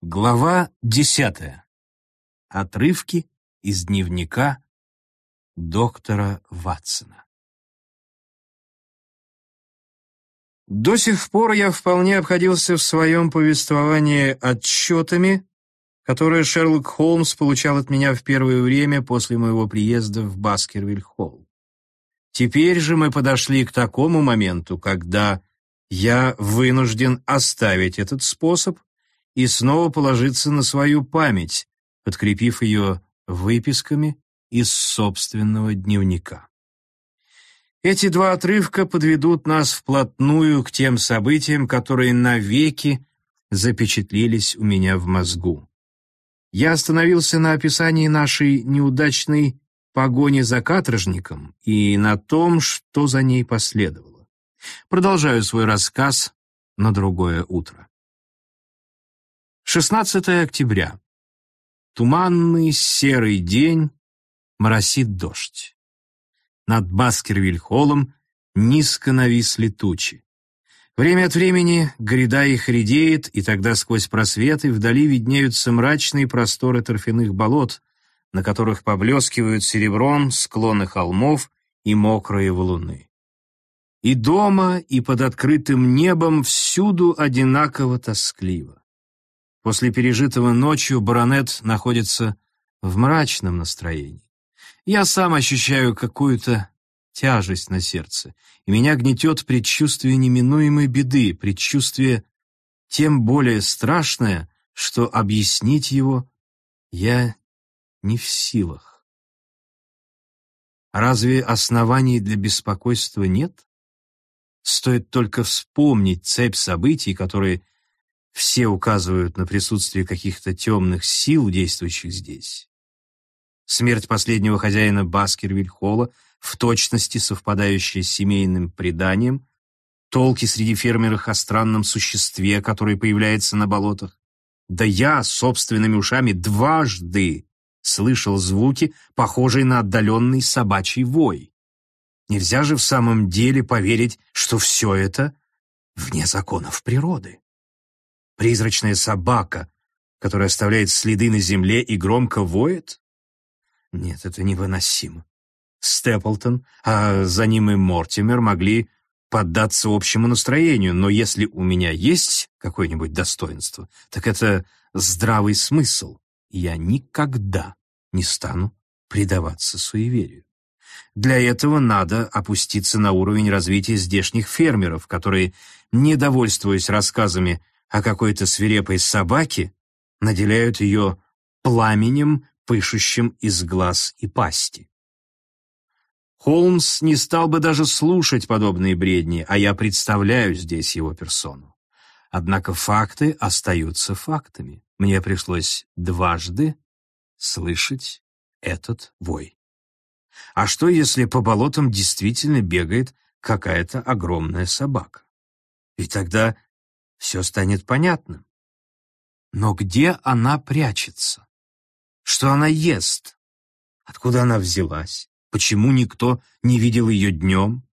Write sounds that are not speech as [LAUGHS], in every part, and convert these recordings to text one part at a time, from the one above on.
Глава десятая. Отрывки из дневника доктора Ватсона. До сих пор я вполне обходился в своем повествовании отчетами, которые Шерлок Холмс получал от меня в первое время после моего приезда в Баскервиль-Холл. Теперь же мы подошли к такому моменту, когда я вынужден оставить этот способ и снова положиться на свою память, подкрепив ее выписками из собственного дневника. Эти два отрывка подведут нас вплотную к тем событиям, которые навеки запечатлелись у меня в мозгу. Я остановился на описании нашей неудачной погони за каторжником и на том, что за ней последовало. Продолжаю свой рассказ на другое утро. 16 октября. Туманный серый день, моросит дождь. Над Баскервиль-холлом низко нависли тучи. Время от времени гряда их редеет, и тогда сквозь просветы вдали виднеются мрачные просторы торфяных болот, на которых поблескивают серебром склоны холмов и мокрые валуны. И дома, и под открытым небом всюду одинаково тоскливо. После пережитого ночью баронет находится в мрачном настроении. Я сам ощущаю какую-то тяжесть на сердце, и меня гнетет предчувствие неминуемой беды, предчувствие тем более страшное, что объяснить его я не в силах. Разве оснований для беспокойства нет? Стоит только вспомнить цепь событий, которые все указывают на присутствие каких-то темных сил, действующих здесь. Смерть последнего хозяина Баскервиль-Холла, в точности совпадающая с семейным преданием, толки среди фермеров о странном существе, которое появляется на болотах. Да я собственными ушами дважды слышал звуки, похожие на отдаленный собачий вой. Нельзя же в самом деле поверить, что все это вне законов природы. Призрачная собака, которая оставляет следы на земле и громко воет? Нет, это невыносимо. Степлтон, а за ним и Мортимер могли поддаться общему настроению, но если у меня есть какое-нибудь достоинство, так это здравый смысл, я никогда не стану предаваться суеверию. Для этого надо опуститься на уровень развития здешних фермеров, которые, не довольствуясь рассказами а какой-то свирепой собаке наделяют ее пламенем, пышущим из глаз и пасти. Холмс не стал бы даже слушать подобные бредни, а я представляю здесь его персону. Однако факты остаются фактами. Мне пришлось дважды слышать этот вой. А что, если по болотам действительно бегает какая-то огромная собака? И тогда все станет понятным. Но где она прячется? Что она ест? Откуда она взялась? Почему никто не видел ее днем?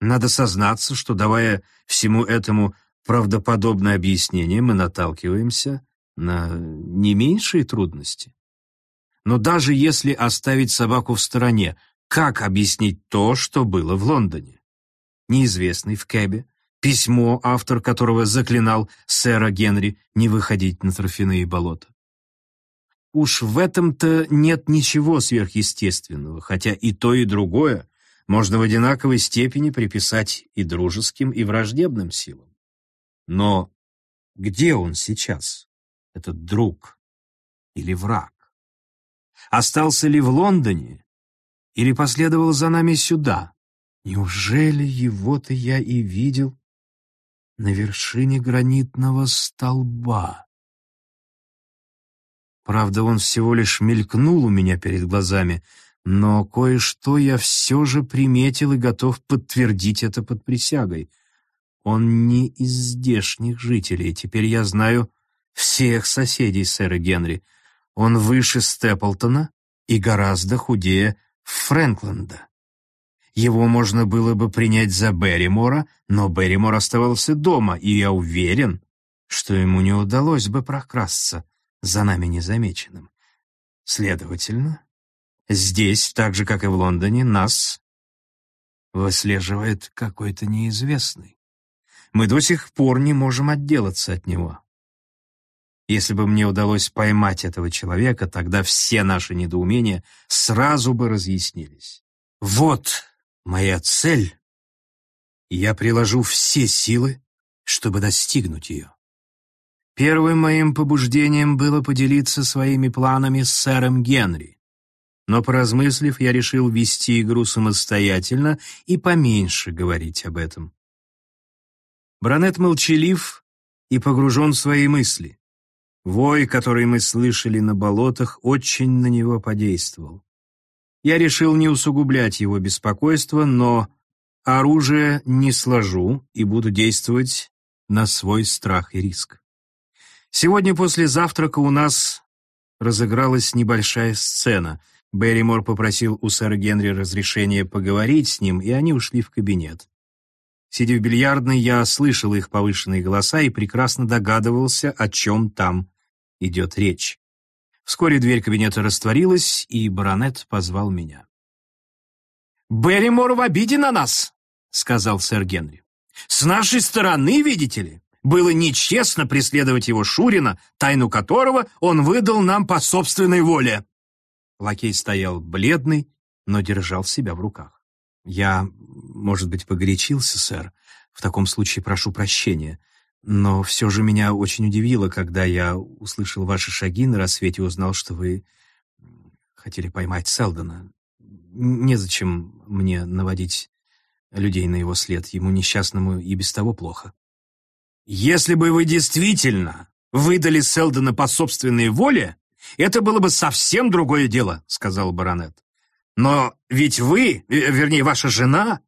Надо сознаться, что, давая всему этому правдоподобное объяснение, мы наталкиваемся на не меньшие трудности. Но даже если оставить собаку в стороне, как объяснить то, что было в Лондоне? Неизвестный в кэбе письмо, автор которого заклинал сэра Генри не выходить на торфяные болота. Уж в этом-то нет ничего сверхъестественного, хотя и то, и другое можно в одинаковой степени приписать и дружеским, и враждебным силам. Но где он сейчас, этот друг или враг? Остался ли в Лондоне или последовал за нами сюда? Неужели его-то я и видел на вершине гранитного столба. Правда, он всего лишь мелькнул у меня перед глазами, но кое-что я все же приметил и готов подтвердить это под присягой. Он не из здешних жителей, теперь я знаю всех соседей сэра Генри. Он выше Степлтона и гораздо худее Фрэнкленда. Его можно было бы принять за Берримора, но Берримор оставался дома, и я уверен, что ему не удалось бы прокрасться за нами незамеченным. Следовательно, здесь, так же, как и в Лондоне, нас выслеживает какой-то неизвестный. Мы до сих пор не можем отделаться от него. Если бы мне удалось поймать этого человека, тогда все наши недоумения сразу бы разъяснились. Вот моя цель, я приложу все силы, чтобы достигнуть ее. Первым моим побуждением было поделиться своими планами с сэром Генри. Но, поразмыслив, я решил вести игру самостоятельно и поменьше говорить об этом. Бранет молчалив и погружен в свои мысли. Вой, который мы слышали на болотах, очень на него подействовал. Я решил не усугублять его беспокойство, но оружие не сложу и буду действовать на свой страх и риск. Сегодня после завтрака у нас разыгралась небольшая сцена. Берримор попросил у сэра Генри разрешения поговорить с ним, и они ушли в кабинет. Сидя в бильярдной, я слышал их повышенные голоса и прекрасно догадывался, о чем там идет речь. Вскоре дверь кабинета растворилась, и баронет позвал меня. «Берримор в обиде на нас», — сказал сэр Генри. «С нашей стороны, видите ли, было нечестно преследовать его Шурина, тайну которого он выдал нам по собственной воле». Лакей стоял бледный, но держал себя в руках. «Я, может быть, погорячился, сэр. В таком случае прошу прощения. Но все же меня очень удивило, когда я услышал ваши шаги на рассвете и узнал, что вы хотели поймать Селдона. Незачем мне наводить людей на его след, ему несчастному и без того плохо. Если бы вы действительно выдали Селдона по собственной воле, это было бы совсем другое дело, сказал баронет. Но ведь вы, э, вернее, ваша жена,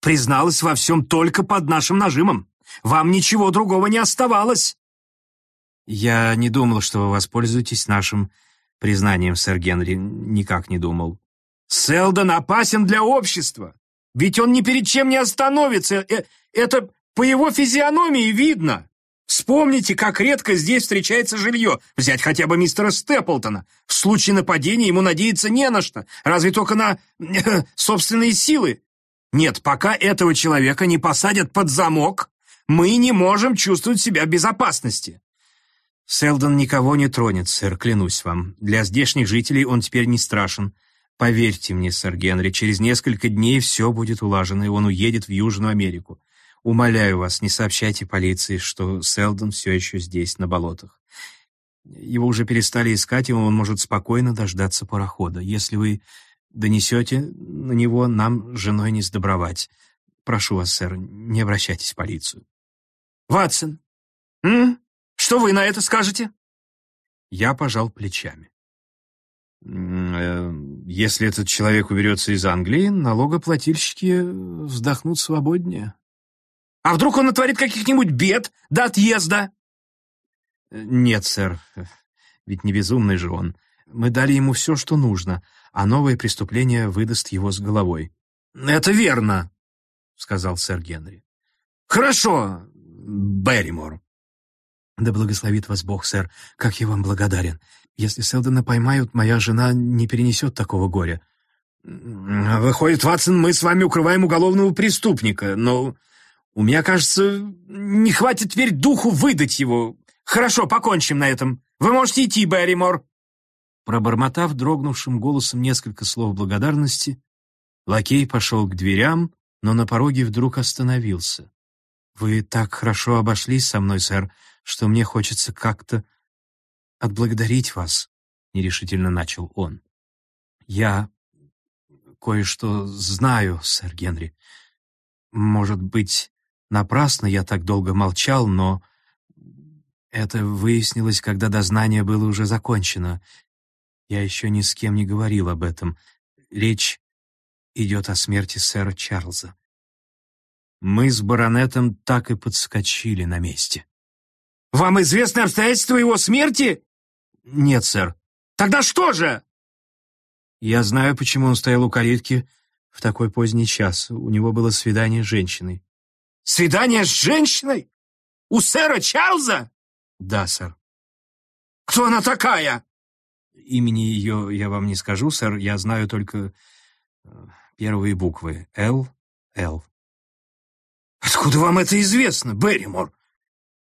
призналась во всем только под нашим нажимом. Вам ничего другого не оставалось. Я не думал, что вы воспользуетесь нашим признанием, сэр Генри. Никак не думал. Селдон опасен для общества. Ведь он ни перед чем не остановится. Э, это по его физиономии видно. Вспомните, как редко здесь встречается жилье. Взять хотя бы мистера Степлтона. В случае нападения ему надеяться не на что, разве только на э, собственные силы. Нет, пока этого человека не посадят под замок, мы не можем чувствовать себя в безопасности. Селдон никого не тронет, сэр, клянусь вам. Для здешних жителей он теперь не страшен. Поверьте мне, сэр Генри, через несколько дней все будет улажено, и он уедет в Южную Америку. Умоляю вас, не сообщайте полиции, что Селдон все еще здесь, на болотах. Его уже перестали искать, и он может спокойно дождаться парохода. Если вы донесете на него, нам с женой не сдобровать. Прошу вас, сэр, не обращайтесь в полицию. Ватсон, м? что вы на это скажете? Я пожал плечами. Э, если этот человек уберется из Англии, налогоплательщики вздохнут свободнее. А вдруг он натворит каких-нибудь бед до отъезда? Нет, сэр, ведь не безумный же он. Мы дали ему все, что нужно, а новое преступление выдаст его с головой. Это верно, сказал сэр Генри. Хорошо, Берримор. Да благословит вас Бог, сэр, как я вам благодарен. Если Селдона поймают, моя жена не перенесет такого горя. Выходит, Ватсон, мы с вами укрываем уголовного преступника, но у меня, кажется, не хватит теперь духу выдать его. Хорошо, покончим на этом. Вы можете идти, Берримор. Пробормотав дрогнувшим голосом несколько слов благодарности, лакей пошел к дверям, но на пороге вдруг остановился. «Вы так хорошо обошлись со мной, сэр, что мне хочется как-то отблагодарить вас», — нерешительно начал он. «Я кое-что знаю, сэр Генри. Может быть, напрасно я так долго молчал, но это выяснилось, когда дознание было уже закончено. Я еще ни с кем не говорил об этом. Речь идет о смерти сэра Чарльза. Мы с баронетом так и подскочили на месте. «Вам известны обстоятельства его смерти?» «Нет, сэр». «Тогда что же?» «Я знаю, почему он стоял у калитки в такой поздний час. У него было свидание с женщиной». «Свидание с женщиной? У сэра Чарльза?» Да, сэр. Кто она такая? Имени ее я вам не скажу, сэр. Я знаю только э, первые буквы. Л. Л. Откуда вам это известно, Берримор?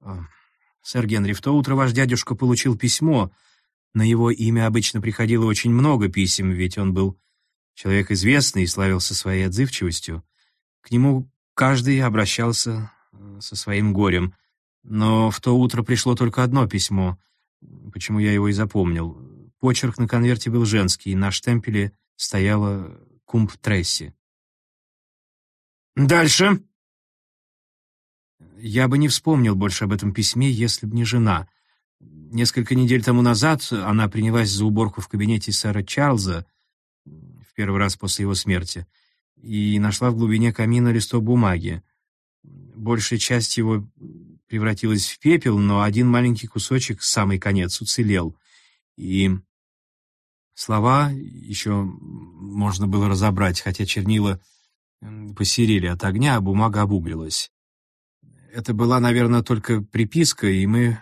Э, сэр Генри, в то утро ваш дядюшка получил письмо. На его имя обычно приходило очень много писем, ведь он был человек известный и славился своей отзывчивостью. К нему каждый обращался э, со своим горем. Но в то утро пришло только одно письмо, почему я его и запомнил. Почерк на конверте был женский, и на штемпеле стояла «Кумб Тресси». «Дальше?» Я бы не вспомнил больше об этом письме, если бы не жена. Несколько недель тому назад она принялась за уборку в кабинете сэра Чарльза, в первый раз после его смерти, и нашла в глубине камина листок бумаги. Большая часть его превратилась в пепел, но один маленький кусочек, самый конец, уцелел. И слова еще можно было разобрать, хотя чернила посерели от огня, а бумага обуглилась. Это была, наверное, только приписка, и мы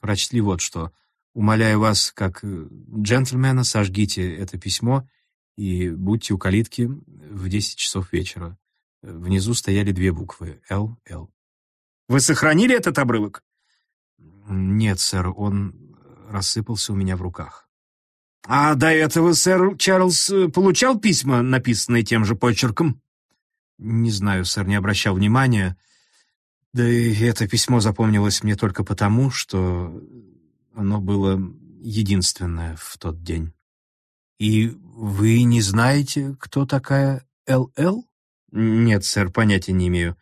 прочли вот что. «Умоляю вас, как джентльмена, сожгите это письмо и будьте у калитки в десять часов вечера». Внизу стояли две буквы «Л», «Л». Вы сохранили этот обрывок? Нет, сэр, он рассыпался у меня в руках. А до этого сэр Чарльз э, получал письма, написанные тем же почерком? Не знаю, сэр, не обращал внимания. Да и это письмо запомнилось мне только потому, что оно было единственное в тот день. И вы не знаете, кто такая Л.Л.? Нет, сэр, понятия не имею.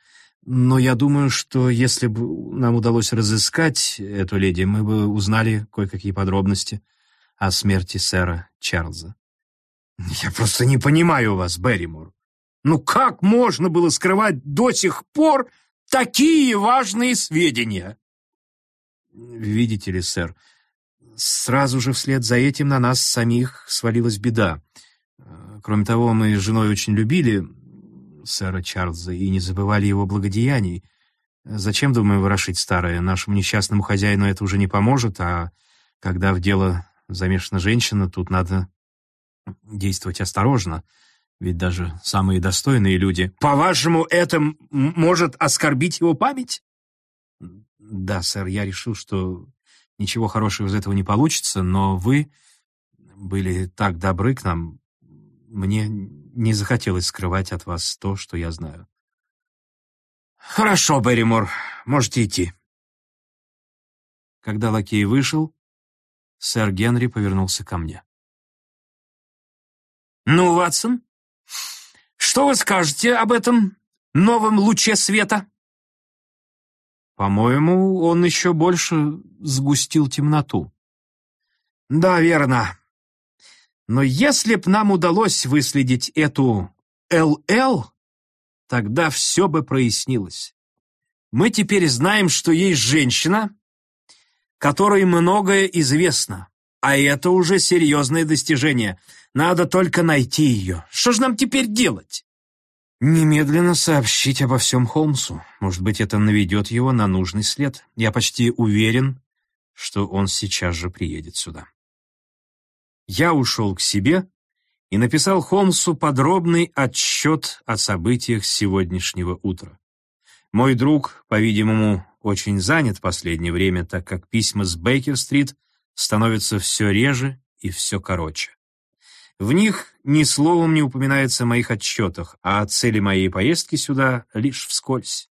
Но я думаю, что если бы нам удалось разыскать эту леди, мы бы узнали кое-какие подробности о смерти сэра Чарльза. Я просто не понимаю вас, Берримор. Ну как можно было скрывать до сих пор такие важные сведения? Видите ли, сэр, сразу же вслед за этим на нас самих свалилась беда. Кроме того, мы с женой очень любили сэра Чарльза и не забывали его благодеяний. Зачем, думаю, ворошить старое? Нашему несчастному хозяину это уже не поможет, а когда в дело замешана женщина, тут надо действовать осторожно, ведь даже самые достойные люди... По-вашему, это может оскорбить его память? Да, сэр, я решил, что ничего хорошего из этого не получится, но вы были так добры к нам. Мне не захотелось скрывать от вас то, что я знаю. «Хорошо, Берримор, можете идти». Когда лакей вышел, сэр Генри повернулся ко мне. «Ну, Ватсон, что вы скажете об этом новом луче света?» «По-моему, он еще больше сгустил темноту». «Да, верно. Но если б нам удалось выследить эту ЛЛ, тогда все бы прояснилось. Мы теперь знаем, что есть женщина, которой многое известно, а это уже серьезное достижение. Надо только найти ее. Что же нам теперь делать? Немедленно сообщить обо всем Холмсу. Может быть, это наведет его на нужный след. Я почти уверен, что он сейчас же приедет сюда я ушел к себе и написал Холмсу подробный отчет о событиях сегодняшнего утра. Мой друг, по-видимому, очень занят последнее время, так как письма с Бейкер-стрит становятся все реже и все короче. В них ни словом не упоминается о моих отчетах, а о цели моей поездки сюда лишь вскользь.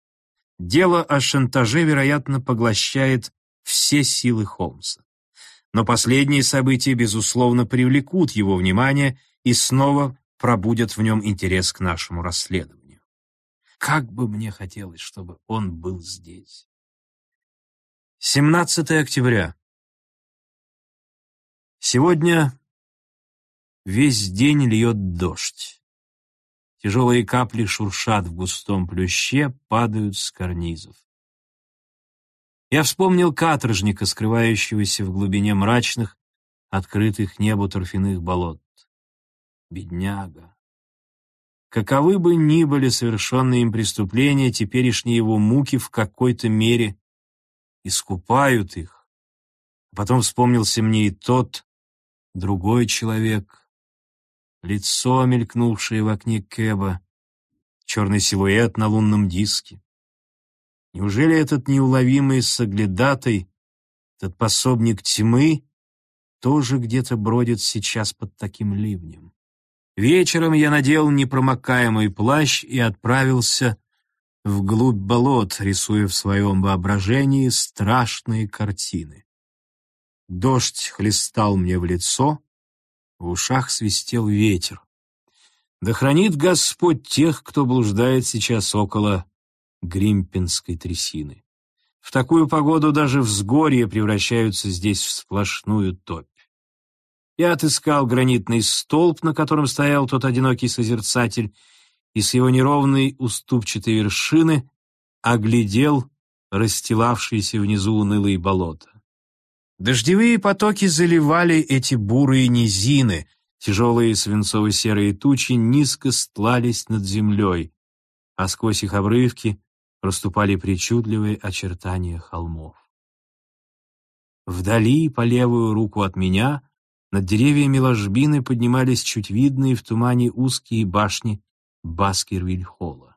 Дело о шантаже, вероятно, поглощает все силы Холмса но последние события, безусловно, привлекут его внимание и снова пробудят в нем интерес к нашему расследованию. Как бы мне хотелось, чтобы он был здесь. 17 октября. Сегодня весь день льет дождь. Тяжелые капли шуршат в густом плюще, падают с карнизов. Я вспомнил каторжника, скрывающегося в глубине мрачных, открытых небу торфяных болот. Бедняга. Каковы бы ни были совершенные им преступления, теперешние его муки в какой-то мере искупают их. Потом вспомнился мне и тот, другой человек, лицо, мелькнувшее в окне Кэба, черный силуэт на лунном диске. Неужели этот неуловимый соглядатый, этот пособник тьмы, тоже где-то бродит сейчас под таким ливнем? Вечером я надел непромокаемый плащ и отправился вглубь болот, рисуя в своем воображении страшные картины. Дождь хлестал мне в лицо, в ушах свистел ветер. Да хранит Господь тех, кто блуждает сейчас около Гримпинской трясины. В такую погоду даже взгорья превращаются здесь в сплошную топь. Я отыскал гранитный столб, на котором стоял тот одинокий созерцатель, и с его неровной уступчатой вершины оглядел расстилавшиеся внизу унылые болота. Дождевые потоки заливали эти бурые низины, тяжелые свинцово-серые тучи низко стлались над землей, а сквозь их обрывки проступали причудливые очертания холмов. Вдали, по левую руку от меня, над деревьями ложбины поднимались чуть видные в тумане узкие башни Баскервиль-холла.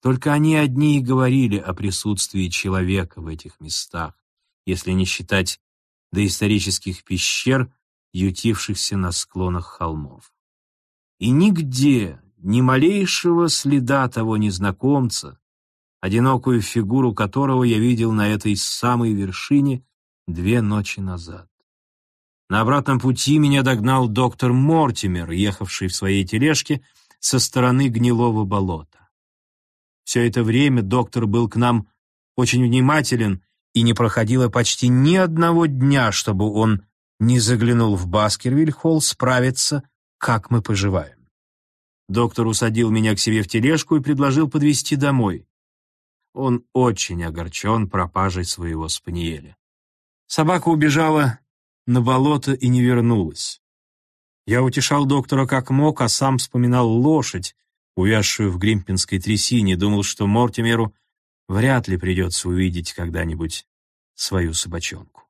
Только они одни и говорили о присутствии человека в этих местах, если не считать доисторических пещер, ютившихся на склонах холмов. И нигде ни малейшего следа того незнакомца, одинокую фигуру которого я видел на этой самой вершине две ночи назад. На обратном пути меня догнал доктор Мортимер, ехавший в своей тележке со стороны гнилого болота. Все это время доктор был к нам очень внимателен, и не проходило почти ни одного дня, чтобы он не заглянул в Баскервиль-холл справиться, как мы поживаем. Доктор усадил меня к себе в тележку и предложил подвезти домой. Он очень огорчен пропажей своего спаниеля. Собака убежала на болото и не вернулась. Я утешал доктора как мог, а сам вспоминал лошадь, увязшую в гримпинской трясине, думал, что Мортимеру вряд ли придется увидеть когда-нибудь свою собачонку.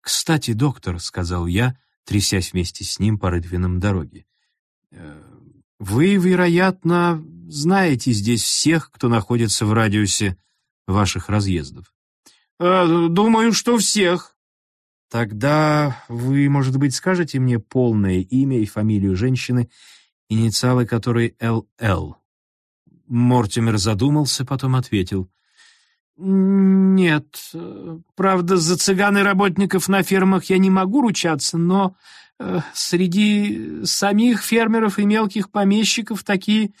«Кстати, доктор», — сказал я, трясясь вместе с ним по рытвинам дороги, «э, «вы, вероятно, знаете здесь всех, кто находится в радиусе ваших разъездов». «Э, «Думаю, что всех». «Тогда вы, может быть, скажете мне полное имя и фамилию женщины, инициалы которой ЛЛ?» Мортимер задумался, потом ответил. «Нет. Правда, за цыган и работников на фермах я не могу ручаться, но э, среди самих фермеров и мелких помещиков такие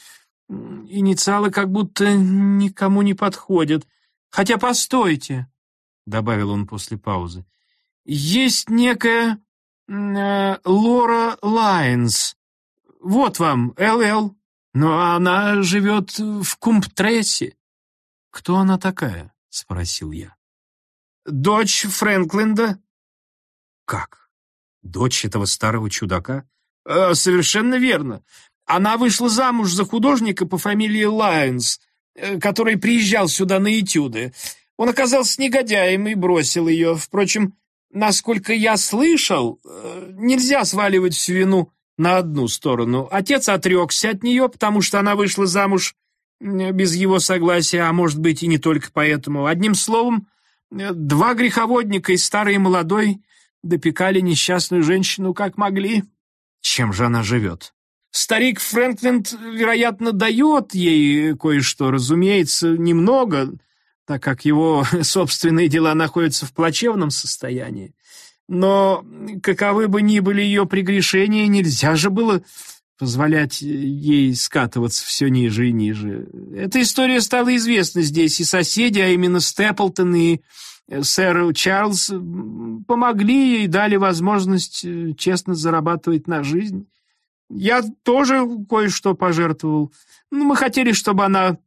инициалы как будто никому не подходят. Хотя постойте», — добавил он после паузы, — «есть некая э, Лора Лайнс. Вот вам, ЛЛ, но она живет в Кумптрессе». «Кто она такая?» — спросил я. «Дочь Фрэнкленда». «Как? Дочь этого старого чудака?» э, «Совершенно верно. Она вышла замуж за художника по фамилии Лайонс, э, который приезжал сюда на этюды. Он оказался негодяем и бросил ее. Впрочем, насколько я слышал, э, нельзя сваливать всю вину на одну сторону. Отец отрекся от нее, потому что она вышла замуж без его согласия, а может быть и не только поэтому. Одним словом, два греховодника, и старый и молодой, допекали несчастную женщину как могли. Чем же она живет? Старик Фрэнкленд, вероятно, дает ей кое-что, разумеется, немного, так как его [LAUGHS] собственные дела находятся в плачевном состоянии. Но каковы бы ни были ее прегрешения, нельзя же было позволять ей скатываться все ниже и ниже. Эта история стала известна здесь, и соседи, а именно Степлтон и э, сэр Чарльз, помогли ей, дали возможность э, честно зарабатывать на жизнь. Я тоже кое-что пожертвовал. Ну, мы хотели, чтобы она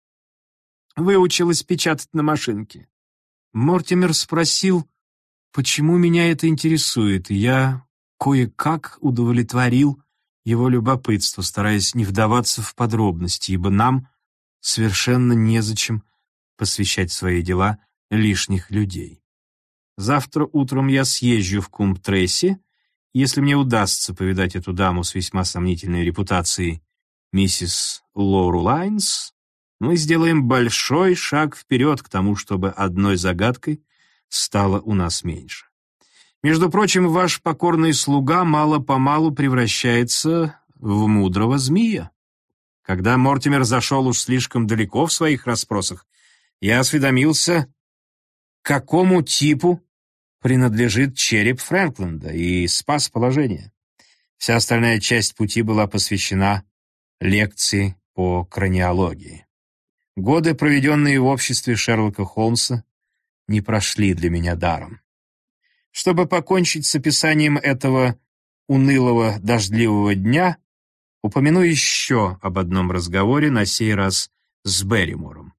выучилась печатать на машинке. Мортимер спросил, почему меня это интересует, я кое-как удовлетворил его любопытство, стараясь не вдаваться в подробности, ибо нам совершенно незачем посвящать в свои дела лишних людей. Завтра утром я съезжу в Кумб-Тресси. Если мне удастся повидать эту даму с весьма сомнительной репутацией, миссис Лоуру Лайнс, мы сделаем большой шаг вперед к тому, чтобы одной загадкой стало у нас меньше. Между прочим, ваш покорный слуга мало-помалу превращается в мудрого змея. Когда Мортимер зашел уж слишком далеко в своих расспросах, я осведомился, какому типу принадлежит череп Фрэнкленда, и спас положение. Вся остальная часть пути была посвящена лекции по краниологии. Годы, проведенные в обществе Шерлока Холмса, не прошли для меня даром. Чтобы покончить с описанием этого унылого дождливого дня, упомяну еще об одном разговоре, на сей раз с Берримором.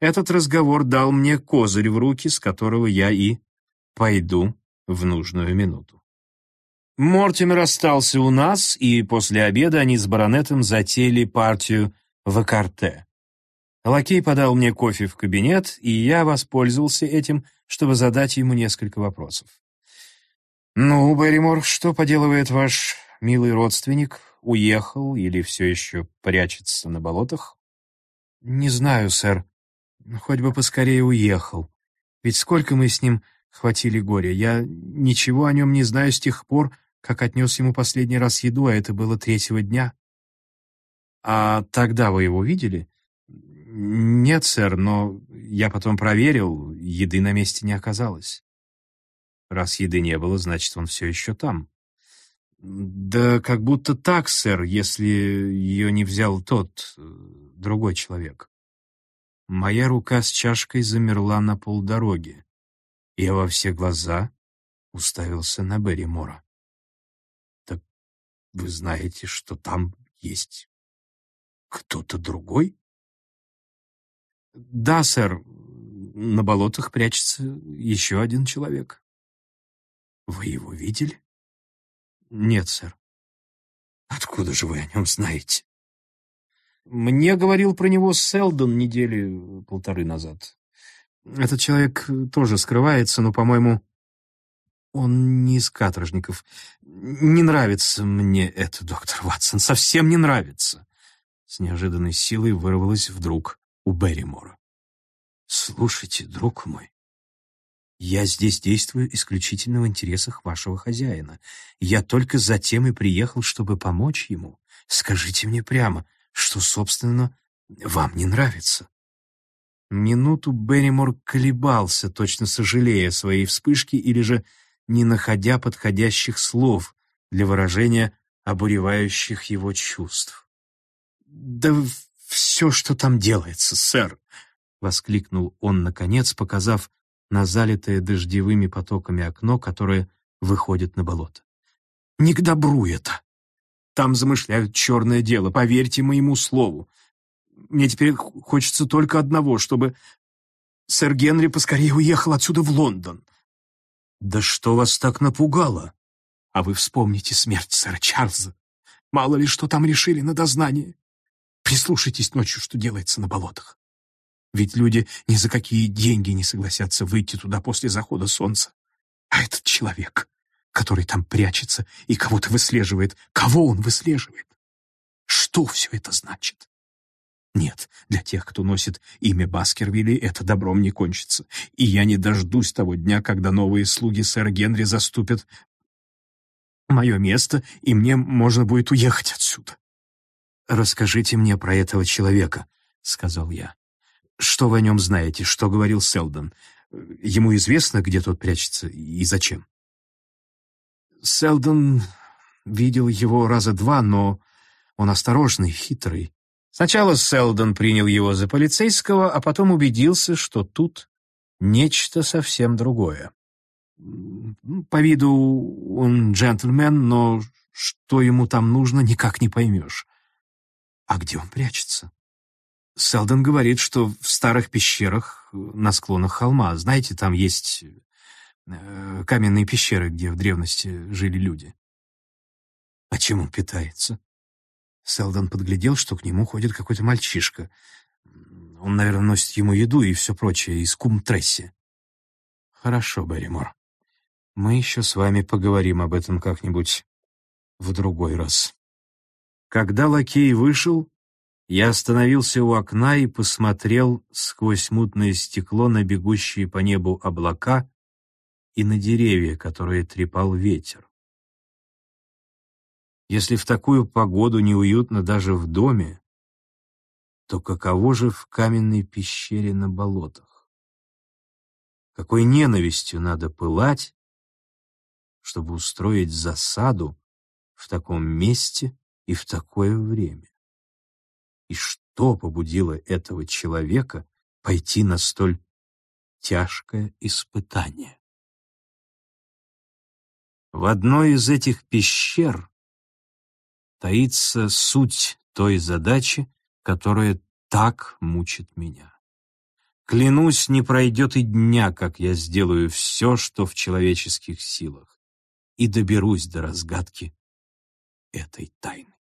Этот разговор дал мне козырь в руки, с которого я и пойду в нужную минуту. Мортимер остался у нас, и после обеда они с баронетом затеяли партию в карте. Лакей подал мне кофе в кабинет, и я воспользовался этим, чтобы задать ему несколько вопросов. «Ну, Берримор, что поделывает ваш милый родственник? Уехал или все еще прячется на болотах?» «Не знаю, сэр. Хоть бы поскорее уехал. Ведь сколько мы с ним хватили горя. Я ничего о нем не знаю с тех пор, как отнес ему последний раз еду, а это было третьего дня». «А тогда вы его видели?» «Нет, сэр, но я потом проверил, еды на месте не оказалось». Раз еды не было, значит, он все еще там. Да как будто так, сэр, если ее не взял тот, э, другой человек. Моя рука с чашкой замерла на полдороги. Я во все глаза уставился на Берри Мора. «Так вы знаете, что там есть кто-то другой?» «Да, сэр, на болотах прячется еще один человек». Вы его видели? Нет, сэр. Откуда же вы о нем знаете? Мне говорил про него Селдон недели полторы назад. Этот человек тоже скрывается, но, по-моему, он не из каторжников. Не нравится мне это, доктор Ватсон, совсем не нравится. С неожиданной силой вырвалось вдруг у Берримора. Слушайте, друг мой, я здесь действую исключительно в интересах вашего хозяина. Я только затем и приехал, чтобы помочь ему. Скажите мне прямо, что, собственно, вам не нравится». Минуту Берримор колебался, точно сожалея своей вспышки или же не находя подходящих слов для выражения обуревающих его чувств. «Да все, что там делается, сэр!» — воскликнул он, наконец, показав на залитое дождевыми потоками окно, которое выходит на болото. «Не к добру это! Там замышляют черное дело, поверьте моему слову. Мне теперь хочется только одного, чтобы сэр Генри поскорее уехал отсюда в Лондон». «Да что вас так напугало?» «А вы вспомните смерть сэра Чарльза. Мало ли что там решили на дознание. Прислушайтесь ночью, что делается на болотах. Ведь люди ни за какие деньги не согласятся выйти туда после захода солнца. А этот человек, который там прячется и кого-то выслеживает, кого он выслеживает? Что все это значит? Нет, для тех, кто носит имя Баскервилли, это добром не кончится. И я не дождусь того дня, когда новые слуги сэра Генри заступят мое место, и мне можно будет уехать отсюда. «Расскажите мне про этого человека», — сказал я. Что вы о нем знаете? Что говорил Селдон? Ему известно, где тот прячется и зачем? Селдон видел его раза два, но он осторожный, хитрый. Сначала Селдон принял его за полицейского, а потом убедился, что тут нечто совсем другое. По виду он джентльмен, но что ему там нужно, никак не поймешь. А где он прячется? Селдон говорит, что в старых пещерах э, на склонах холма, знаете, там есть э, каменные пещеры, где в древности жили люди. А чем он питается? Селдон подглядел, что к нему ходит какой-то мальчишка. Он, наверное, носит ему еду и все прочее из Кумтресси. Хорошо, Берримор. Мы еще с вами поговорим об этом как-нибудь в другой раз. Когда лакей вышел, я остановился у окна и посмотрел сквозь мутное стекло на бегущие по небу облака и на деревья, которые трепал ветер. Если в такую погоду неуютно даже в доме, то каково же в каменной пещере на болотах? Какой ненавистью надо пылать, чтобы устроить засаду в таком месте и в такое время? И что побудило этого человека пойти на столь тяжкое испытание? В одной из этих пещер таится суть той задачи, которая так мучит меня. Клянусь, не пройдет и дня, как я сделаю все, что в человеческих силах, и доберусь до разгадки этой тайны.